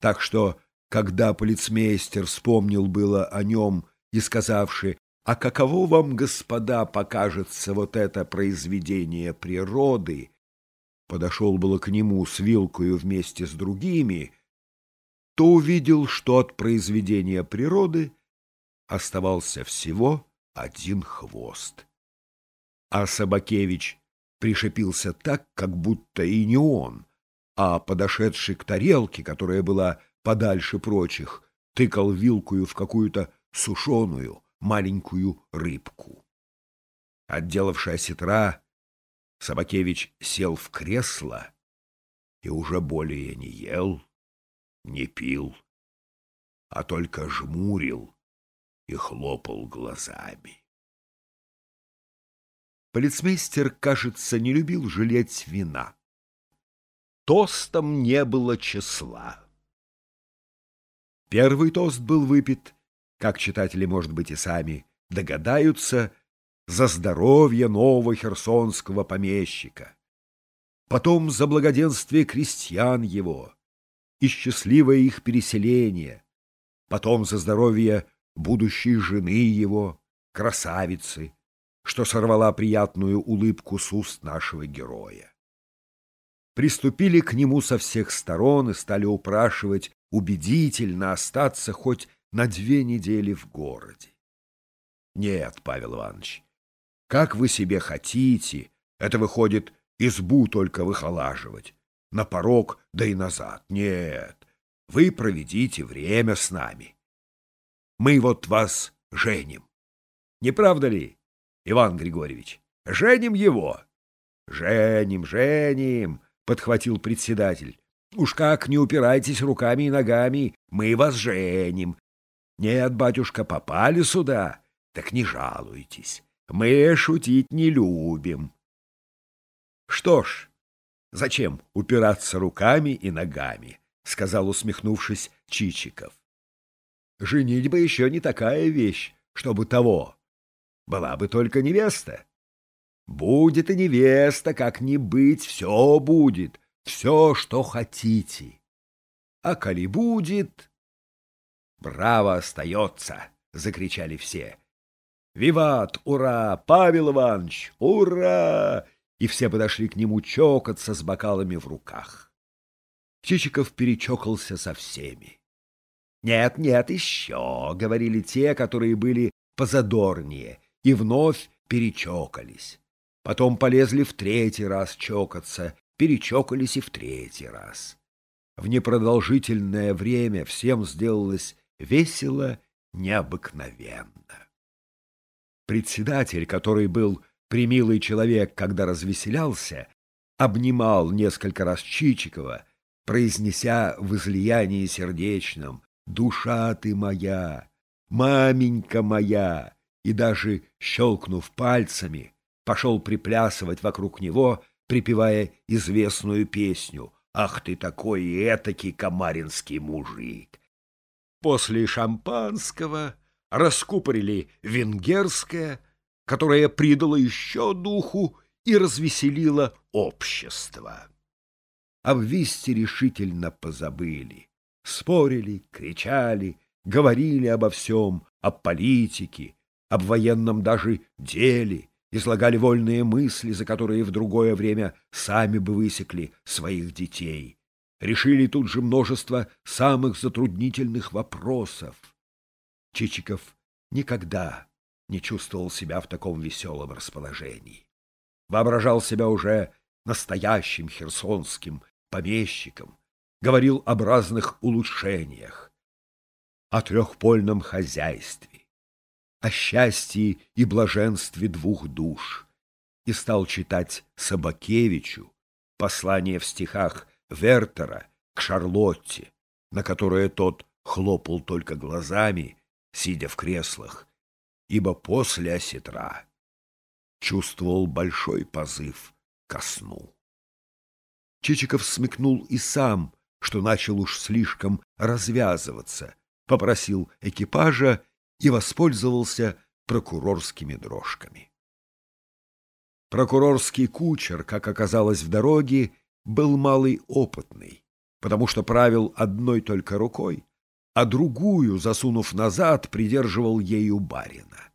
Так что, когда полицмейстер вспомнил было о нем и сказавши, «А каково вам, господа, покажется вот это произведение природы?» подошел было к нему с вилкою вместе с другими, то увидел, что от произведения природы оставался всего один хвост. А Собакевич пришепился так, как будто и не он, а подошедший к тарелке, которая была подальше прочих, тыкал вилкою в какую-то сушеную маленькую рыбку. Отделавший осетра, Собакевич сел в кресло и уже более не ел, не пил, а только жмурил и хлопал глазами. Полицмейстер, кажется, не любил жалеть вина. Тостом не было числа. Первый тост был выпит, как читатели, может быть, и сами догадаются, за здоровье нового херсонского помещика, потом за благоденствие крестьян его и счастливое их переселение, потом за здоровье будущей жены его, красавицы, что сорвала приятную улыбку с уст нашего героя. Приступили к нему со всех сторон и стали упрашивать убедительно остаться хоть на две недели в городе. Нет, Павел Иванович, как вы себе хотите, это выходит избу только выхолаживать, на порог да и назад. Нет, вы проведите время с нами. Мы вот вас женим. Не правда ли, Иван Григорьевич? Женим его. Женим, женим, подхватил председатель. Уж как не упирайтесь руками и ногами, мы вас женим. Нет, батюшка, попали сюда, так не жалуйтесь. Мы шутить не любим. Что ж, зачем упираться руками и ногами, сказал, усмехнувшись, Чичиков. Женитьба еще не такая вещь, чтобы того. Была бы только невеста. Будет и невеста, как не быть, все будет, все, что хотите. А коли будет... Браво остается, — закричали все. «Виват! Ура! Павел Иванович! Ура!» И все подошли к нему чокаться с бокалами в руках. Чичиков перечокался со всеми. «Нет, нет, еще!» — говорили те, которые были позадорнее, и вновь перечокались. Потом полезли в третий раз чокаться, перечокались и в третий раз. В непродолжительное время всем сделалось весело необыкновенно. Председатель, который был примилый человек, когда развеселялся, обнимал несколько раз Чичикова, произнеся в излиянии сердечном «Душа ты моя, маменька моя!» и даже, щелкнув пальцами, пошел приплясывать вокруг него, припевая известную песню «Ах ты такой и этакий комаринский мужик!» После шампанского раскупорили венгерское, которое придало еще духу и развеселило общество. В Висте решительно позабыли, спорили, кричали, говорили обо всем, о политике, об военном даже деле, излагали вольные мысли, за которые в другое время сами бы высекли своих детей. Решили тут же множество самых затруднительных вопросов. Чичиков никогда не чувствовал себя в таком веселом расположении. Воображал себя уже настоящим херсонским помещиком, говорил об разных улучшениях, о трехпольном хозяйстве, о счастье и блаженстве двух душ и стал читать Собакевичу послание в стихах Вертера к Шарлотте, на которое тот хлопал только глазами сидя в креслах, ибо после осетра чувствовал большой позыв ко сну. Чичиков смекнул и сам, что начал уж слишком развязываться, попросил экипажа и воспользовался прокурорскими дрожками. Прокурорский кучер, как оказалось в дороге, был малый опытный, потому что правил одной только рукой, а другую, засунув назад, придерживал ею барина.